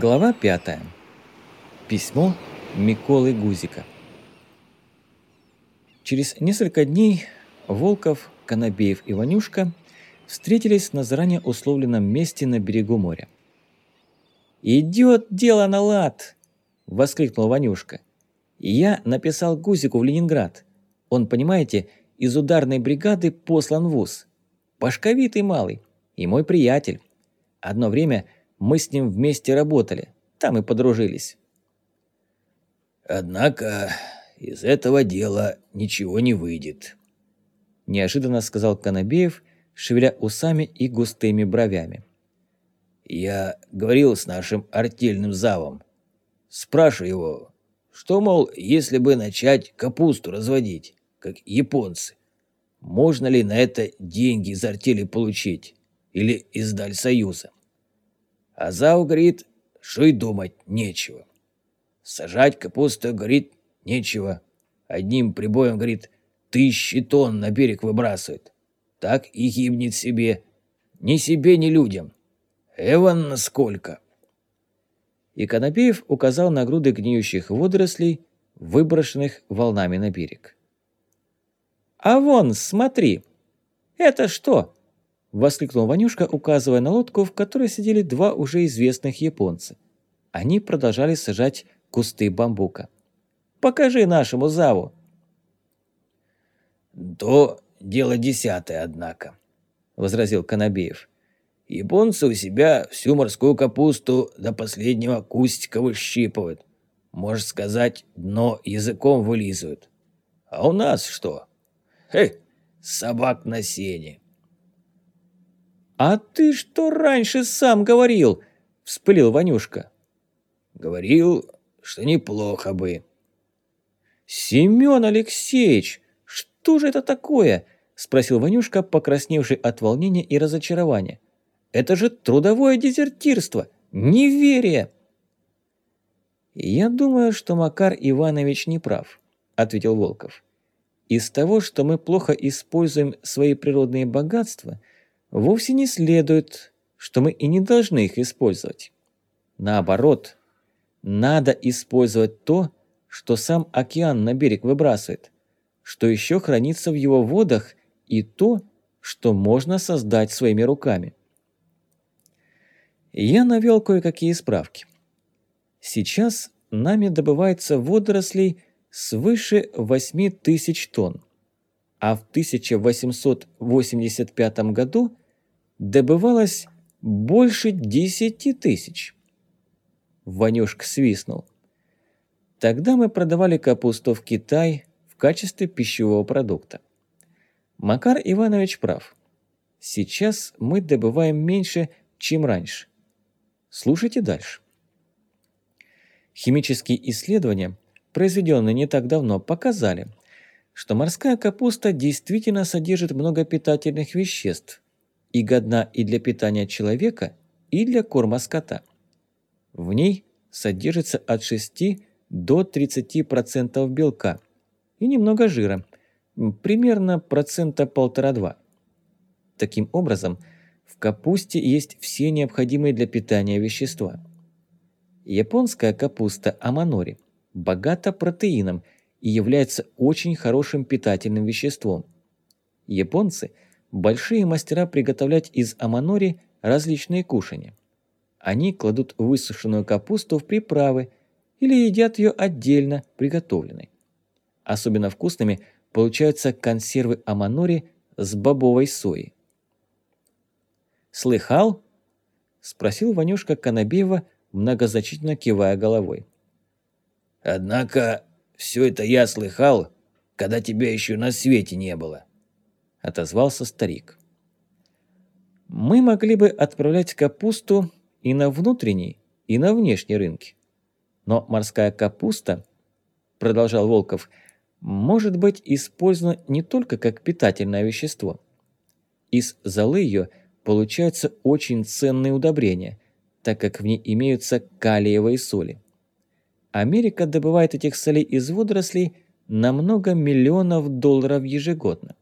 Глава 5. Письмо Миколы Гузика. Через несколько дней Волков, Конобеев и Ванюшка встретились на заранее условленном месте на берегу моря. «Идет дело на лад!» – воскликнул Ванюшка. «Я написал Гузику в Ленинград. Он, понимаете, из ударной бригады послан в ВУЗ. Пашковитый малый и мой приятель. Одно время – мы с ним вместе работали, там и подружились. Однако из этого дела ничего не выйдет. Неожиданно сказал Конобеев, шевеля усами и густыми бровями. Я говорил с нашим артельным завом. Спрашиваю его, что, мол, если бы начать капусту разводить, как японцы, можно ли на это деньги из артели получить или из Дальсоюза? А Зау говорит, что и думать нечего. Сажать капусту, говорит, нечего. Одним прибоем, говорит, тысячи тонн на берег выбрасывает. Так и гибнет себе. Ни себе, ни людям. Эван сколько. И Конопеев указал на груды гниющих водорослей, выброшенных волнами на берег. «А вон, смотри! Это что?» – воскликнул Ванюшка, указывая на лодку, в которой сидели два уже известных японца. Они продолжали сажать кусты бамбука. «Покажи нашему Заву!» «То дело десятое, однако», – возразил Конобеев. «Японцы у себя всю морскую капусту до последнего кустика выщипывают. Можно сказать, дно языком вылизывают. А у нас что? Хе, собак на сене. «А ты что раньше сам говорил?» – вспылил Ванюшка. «Говорил, что неплохо бы». «Семен Алексеевич, что же это такое?» – спросил Ванюшка, покрасневший от волнения и разочарования. «Это же трудовое дезертирство, неверие!» «Я думаю, что Макар Иванович не прав», – ответил Волков. «Из того, что мы плохо используем свои природные богатства – вовсе не следует, что мы и не должны их использовать. Наоборот, надо использовать то, что сам океан на берег выбрасывает, что еще хранится в его водах и то, что можно создать своими руками. Я навел кое-какие справки. Сейчас нами добывается водорослей свыше 8 тысяч тонн, а в 1885 году добывалось больше десяти тысяч. Ванюшка свистнул. Тогда мы продавали капусту в Китай в качестве пищевого продукта. Макар Иванович прав. Сейчас мы добываем меньше, чем раньше. Слушайте дальше. Химические исследования, произведенные не так давно, показали, что морская капуста действительно содержит много питательных веществ, и годна и для питания человека, и для корма скота. В ней содержится от 6 до 30% белка и немного жира, примерно процента полтора-два. Таким образом, в капусте есть все необходимые для питания вещества. Японская капуста аманори богата протеином и является очень хорошим питательным веществом. Японцы – большие мастера приготовлять из аманори различные кушания. Они кладут высушенную капусту в приправы или едят ее отдельно приготовленной. Особенно вкусными получаются консервы аманори с бобовой сои. «Слыхал?» – спросил Ванюшка Конобеева, многозначительно кивая головой. «Однако все это я слыхал, когда тебя еще на свете не было», – отозвался старик. «Мы могли бы отправлять капусту и на внутренний, и на внешний рынки. Но морская капуста, – продолжал Волков, – может быть использована не только как питательное вещество. Из золы ее получаются очень ценные удобрения, так как в ней имеются калиевые соли. Америка добывает этих солей из водорослей на много миллионов долларов ежегодно.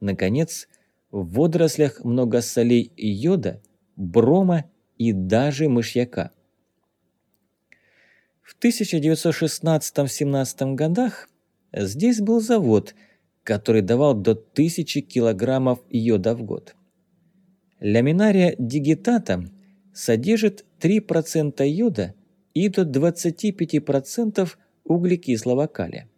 Наконец, в водорослях много солей йода, брома и даже мышьяка. В 1916-17 годах здесь был завод, который давал до 1000 килограммов йода в год. Ламинария дигитата содержит 3% йода и до 25% углекислого калия.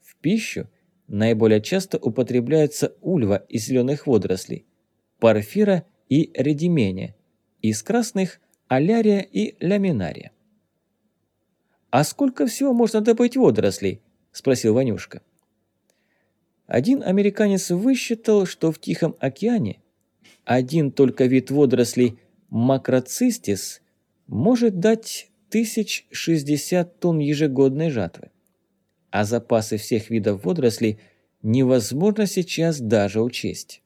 В пищу наиболее часто употребляется ульва из зеленых водорослей, порфира и редимения, из красных – алярия и ламинария. «А сколько всего можно добыть водорослей?» – спросил Ванюшка. Один американец высчитал, что в Тихом океане один только вид водорослей макроцистис может дать 1060 тонн ежегодной жатвы. А запасы всех видов водорослей невозможно сейчас даже учесть.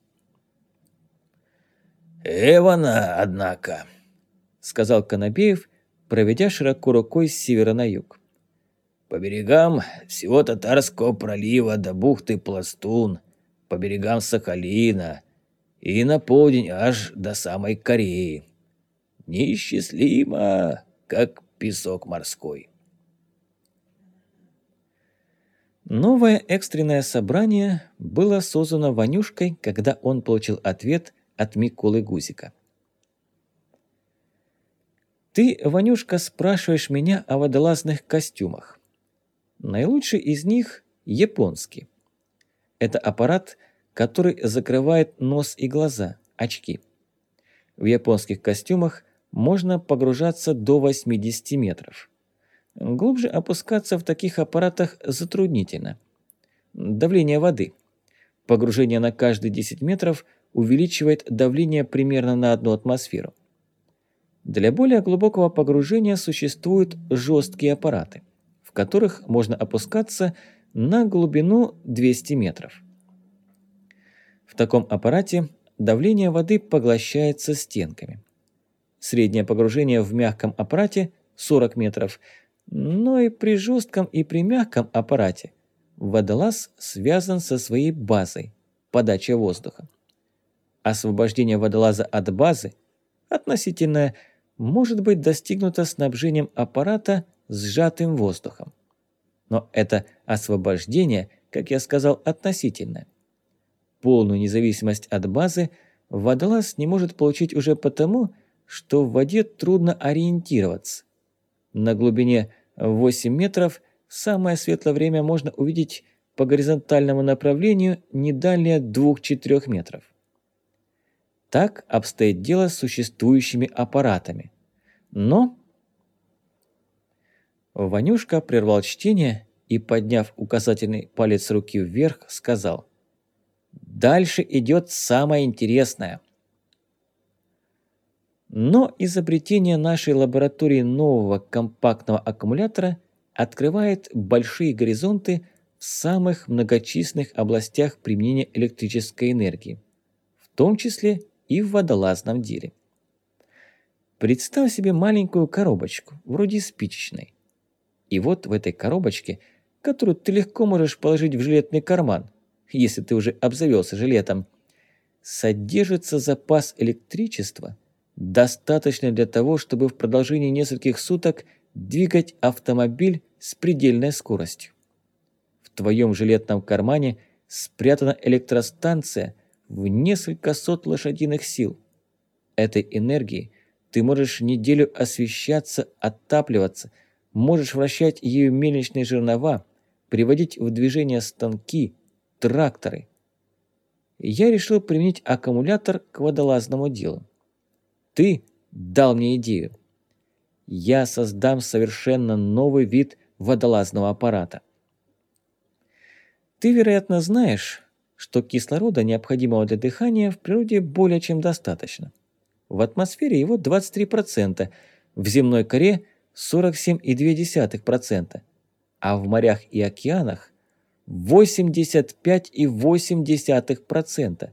«Эвана, однако», — сказал Конобеев, проведя широко рукой с севера на юг. По берегам всего Татарского пролива до бухты Пластун, по берегам Сахалина и на полдень аж до самой Кореи. Неисчислимо, как песок морской. Новое экстренное собрание было создано Ванюшкой, когда он получил ответ от Миколы Гузика. «Ты, Ванюшка, спрашиваешь меня о водолазных костюмах. Наилучший из них – японский. Это аппарат, который закрывает нос и глаза, очки. В японских костюмах можно погружаться до 80 метров. Глубже опускаться в таких аппаратах затруднительно. Давление воды. Погружение на каждые 10 метров увеличивает давление примерно на одну атмосферу. Для более глубокого погружения существуют жесткие аппараты – которых можно опускаться на глубину 200 метров. В таком аппарате давление воды поглощается стенками. Среднее погружение в мягком аппарате 40 метров, но и при жестком и при мягком аппарате водолаз связан со своей базой – подача воздуха. Освобождение водолаза от базы, относительное, может быть достигнуто снабжением аппарата сжатым воздухом. Но это освобождение, как я сказал, относительное. Полную независимость от базы водолаз не может получить уже потому, что в воде трудно ориентироваться. На глубине 8 метров самое светлое время можно увидеть по горизонтальному направлению не далее 2-4 метров. Так обстоит дело с существующими аппаратами. Но Ванюшка прервал чтение и, подняв указательный палец руки вверх, сказал «Дальше идет самое интересное». Но изобретение нашей лаборатории нового компактного аккумулятора открывает большие горизонты в самых многочисленных областях применения электрической энергии, в том числе и в водолазном деле. Представь себе маленькую коробочку, вроде спичечной. И вот в этой коробочке, которую ты легко можешь положить в жилетный карман, если ты уже обзавелся жилетом, содержится запас электричества, достаточно для того, чтобы в продолжении нескольких суток двигать автомобиль с предельной скоростью. В твоем жилетном кармане спрятана электростанция в несколько сот лошадиных сил. Этой энергией ты можешь неделю освещаться, отапливаться – Можешь вращать ею мельничные жернова, приводить в движение станки, тракторы. Я решил применить аккумулятор к водолазному делу. Ты дал мне идею. Я создам совершенно новый вид водолазного аппарата. Ты, вероятно, знаешь, что кислорода, необходимого для дыхания, в природе более чем достаточно. В атмосфере его 23%, в земной коре 47,2%, а в морях и океанах 85,8%,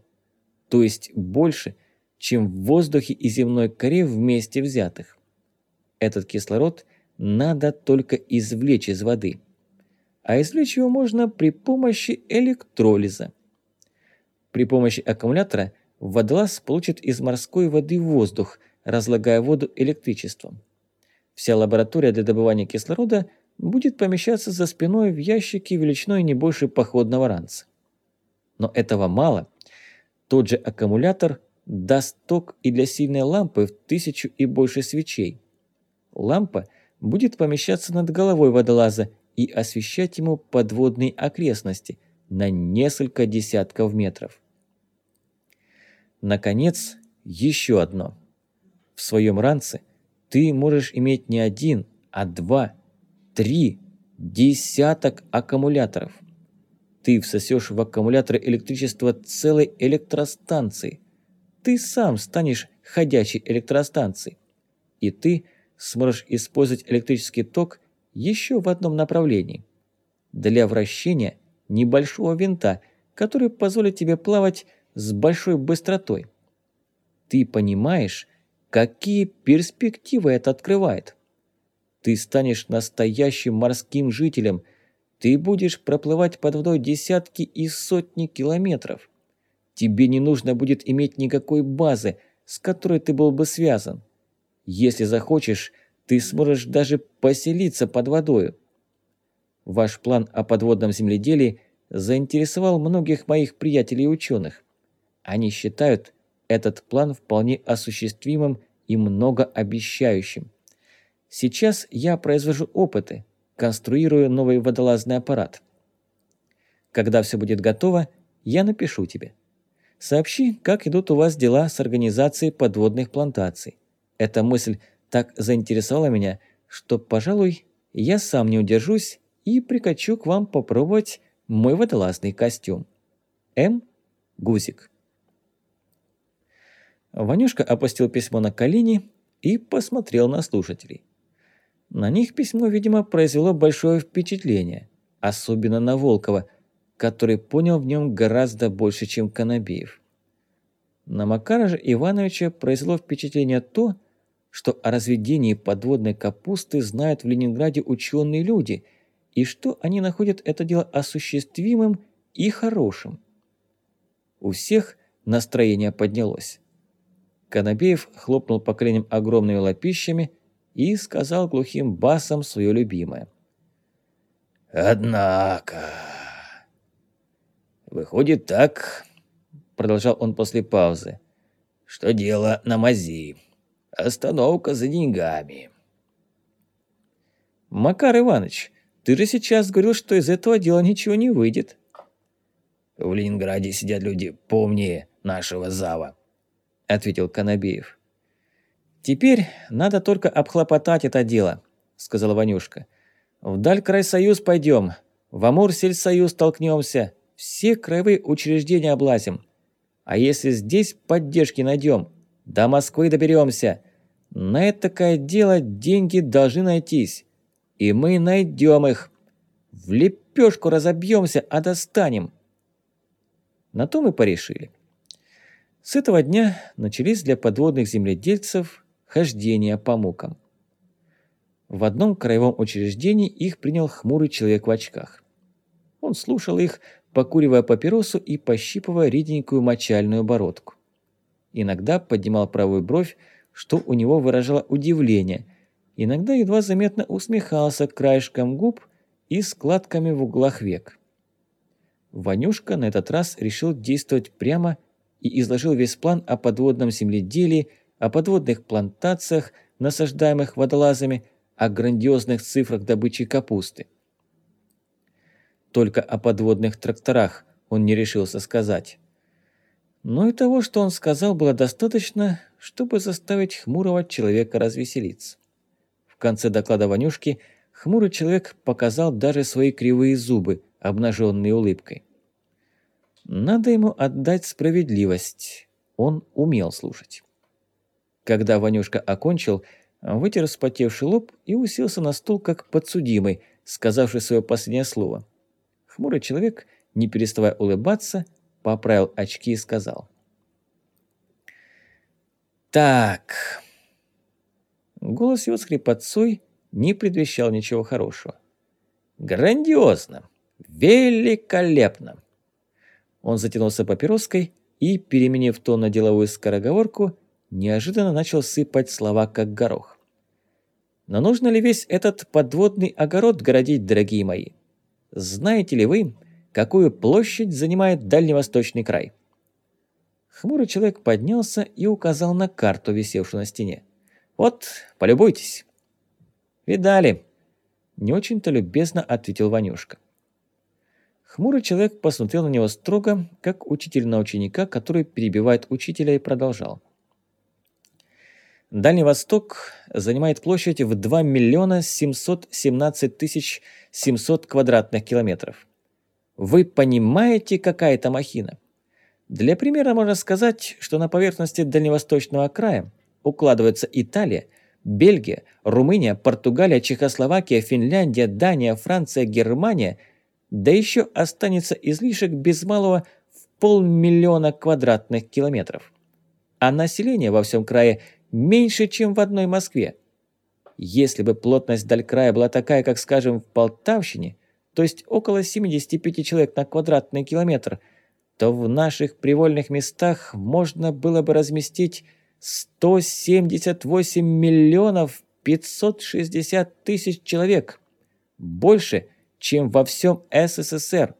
то есть больше, чем в воздухе и земной коре вместе взятых. Этот кислород надо только извлечь из воды, а извлечь его можно при помощи электролиза. При помощи аккумулятора водолаз получит из морской воды воздух, разлагая воду электричеством. Вся лаборатория для добывания кислорода будет помещаться за спиной в ящике величиной не больше походного ранца. Но этого мало. Тот же аккумулятор даст ток и для сильной лампы в тысячу и больше свечей. Лампа будет помещаться над головой водолаза и освещать ему подводные окрестности на несколько десятков метров. Наконец, еще одно. В своем ранце ты можешь иметь не один, а два, три, десяток аккумуляторов. Ты всосешь в аккумуляторы электричество целой электростанции. Ты сам станешь ходячей электростанцией. И ты сможешь использовать электрический ток еще в одном направлении. Для вращения небольшого винта, который позволит тебе плавать с большой быстротой. Ты понимаешь, какие перспективы это открывает? Ты станешь настоящим морским жителем. Ты будешь проплывать под водой десятки и сотни километров. Тебе не нужно будет иметь никакой базы, с которой ты был бы связан. Если захочешь, ты сможешь даже поселиться под водой. Ваш план о подводном земледелии заинтересовал многих моих приятелей и ученых. Они считают этот план вполне осуществимым и многообещающим. Сейчас я произвожу опыты, конструирую новый водолазный аппарат. Когда все будет готово, я напишу тебе. Сообщи, как идут у вас дела с организацией подводных плантаций. Эта мысль так заинтересовала меня, что, пожалуй, я сам не удержусь и прикачу к вам попробовать мой водолазный костюм. М. Гузик. Ванюшка опустил письмо на колени и посмотрел на слушателей. На них письмо, видимо, произвело большое впечатление, особенно на Волкова, который понял в нем гораздо больше, чем Конобеев. На Макара же Ивановича произвело впечатление то, что о разведении подводной капусты знают в Ленинграде ученые люди, и что они находят это дело осуществимым и хорошим. У всех настроение поднялось. Конобеев хлопнул по коленям огромными лапищами и сказал глухим басом свое любимое. «Однако...» «Выходит так...» — продолжал он после паузы, — «что дело на мази. Остановка за деньгами». «Макар Иванович, ты же сейчас говорил, что из этого дела ничего не выйдет». «В Ленинграде сидят люди поумнее нашего зава», ответил Конобеев. «Теперь надо только обхлопотать это дело», — сказала Ванюшка. «Вдаль крайсоюз пойдем, в Амур-сельсоюз толкнемся, все краевые учреждения облазим. А если здесь поддержки найдем, до Москвы доберемся. На это такое дело деньги должны найтись. И мы найдем их. В лепешку разобьемся, а достанем». На то мы порешили. С этого дня начались для подводных земледельцев хождения по мукам. В одном краевом учреждении их принял хмурый человек в очках. Он слушал их, покуривая папиросу и пощипывая реденькую мочальную бородку. Иногда поднимал правую бровь, что у него выражало удивление, иногда едва заметно усмехался краешком губ и складками в углах век. Ванюшка на этот раз решил действовать прямо и изложил весь план о подводном земледелии, о подводных плантациях, насаждаемых водолазами, о грандиозных цифрах добычи капусты. Только о подводных тракторах он не решился сказать. Но и того, что он сказал, было достаточно, чтобы заставить хмурого человека развеселиться. В конце доклада Ванюшки хмурый человек показал даже свои кривые зубы, обнаженные улыбкой. Надо ему отдать справедливость. Он умел слушать. Когда Ванюшка окончил, вытер вспотевший лоб и уселся на стул, как подсудимый, сказавший свое последнее слово. Хмурый человек, не переставая улыбаться, поправил очки и сказал. «Так...» Голос его с не предвещал ничего хорошего. «Грандиозно! Великолепно! Он затянулся папироской и, переменив тон на деловую скороговорку, неожиданно начал сыпать слова как горох. Но нужно ли весь этот подводный огород городить, дорогие мои? Знаете ли вы, какую площадь занимает дальневосточный край?» Хмурый человек поднялся и указал на карту, висевшую на стене. «Вот, полюбуйтесь». «Видали?» – не очень-то любезно ответил Ванюшка. Хмурый человек посмотрел на него строго, как учитель на ученика, который перебивает учителя и продолжал. Дальний Восток занимает площадь в 2 миллиона 717 тысяч 700 квадратных километров. Вы понимаете, какая это махина? Для примера можно сказать, что на поверхности дальневосточного края укладывается Италия, Бельгия, Румыния, Португалия, Чехословакия, Финляндия, Дания, Франция, Германия, да еще останется излишек без малого в полмиллиона квадратных километров. А население во всем крае меньше, чем в одной Москве. Если бы плотность даль края была такая, как, скажем, в Полтавщине, то есть около 75 человек на квадратный километр – то в наших привольных местах можно было бы разместить 178 миллионов 560 тысяч человек. Больше, чем во всем СССР.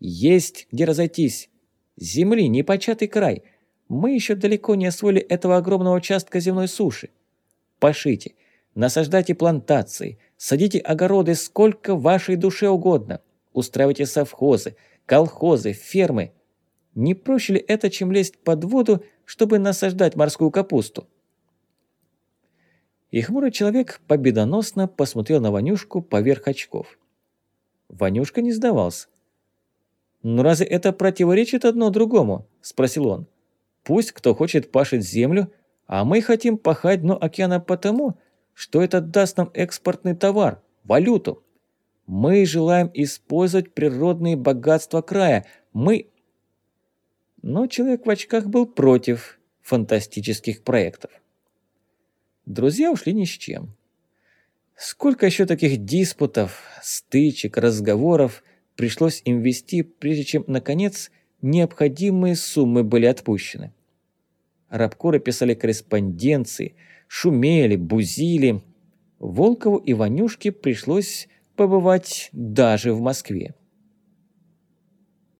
Есть где разойтись. Земли непочатый край. Мы еще далеко не освоили этого огромного участка земной суши. Пошите, насаждайте плантации, садите огороды сколько вашей душе угодно. Устраивайте совхозы, колхозы, фермы – не проще ли это, чем лезть под воду, чтобы насаждать морскую капусту? И хмурый человек победоносно посмотрел на Ванюшку поверх очков. Ванюшка не сдавался. «Ну разве это противоречит одно другому?» – спросил он. «Пусть кто хочет пашет землю, а мы хотим пахать дно океана потому, что это даст нам экспортный товар, валюту. Мы желаем использовать природные богатства края. Мы но человек в очках был против фантастических проектов. Друзья ушли ни с чем. Сколько еще таких диспутов, стычек, разговоров пришлось им вести, прежде чем, наконец, необходимые суммы были отпущены. Рабкоры писали корреспонденции, шумели, бузили. Волкову и Ванюшке пришлось побывать даже в Москве.